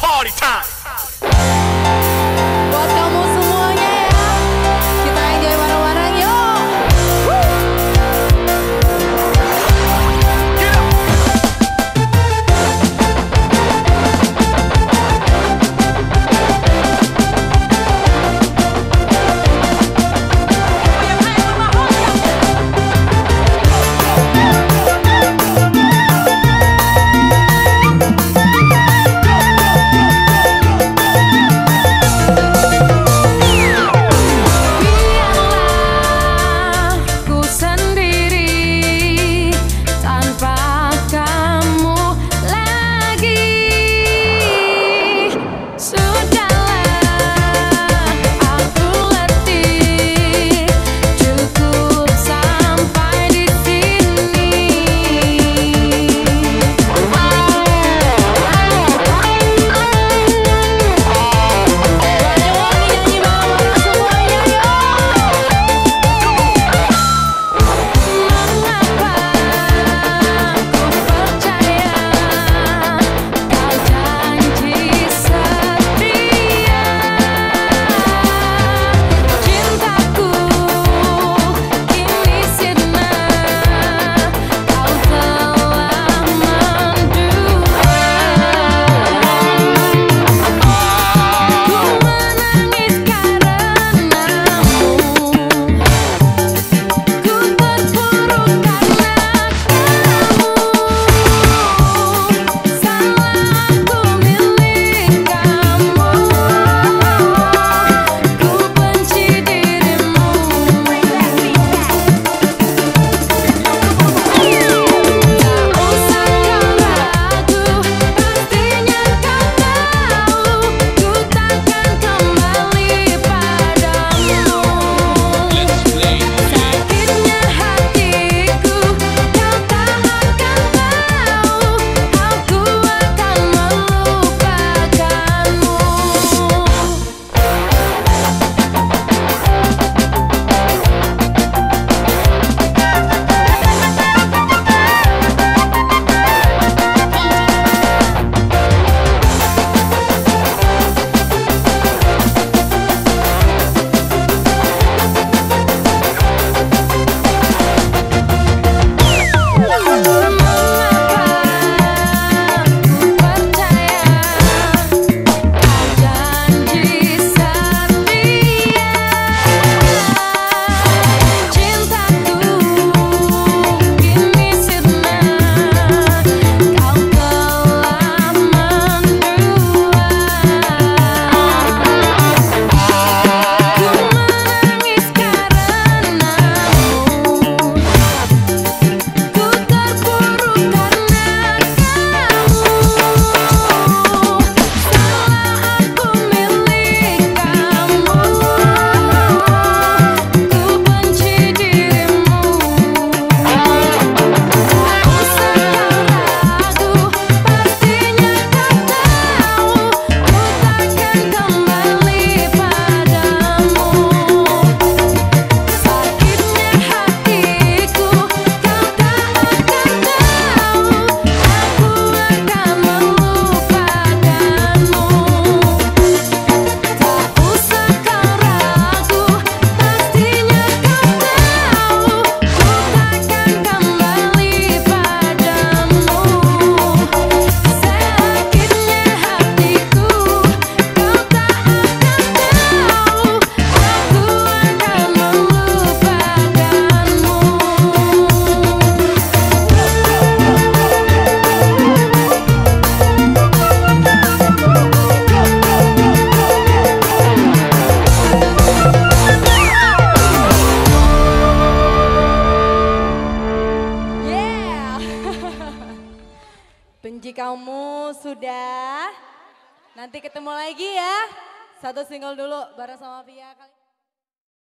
party time. Benci kamu sudah. Nanti ketemu lagi ya. Satu single dulu bareng sama Via kali.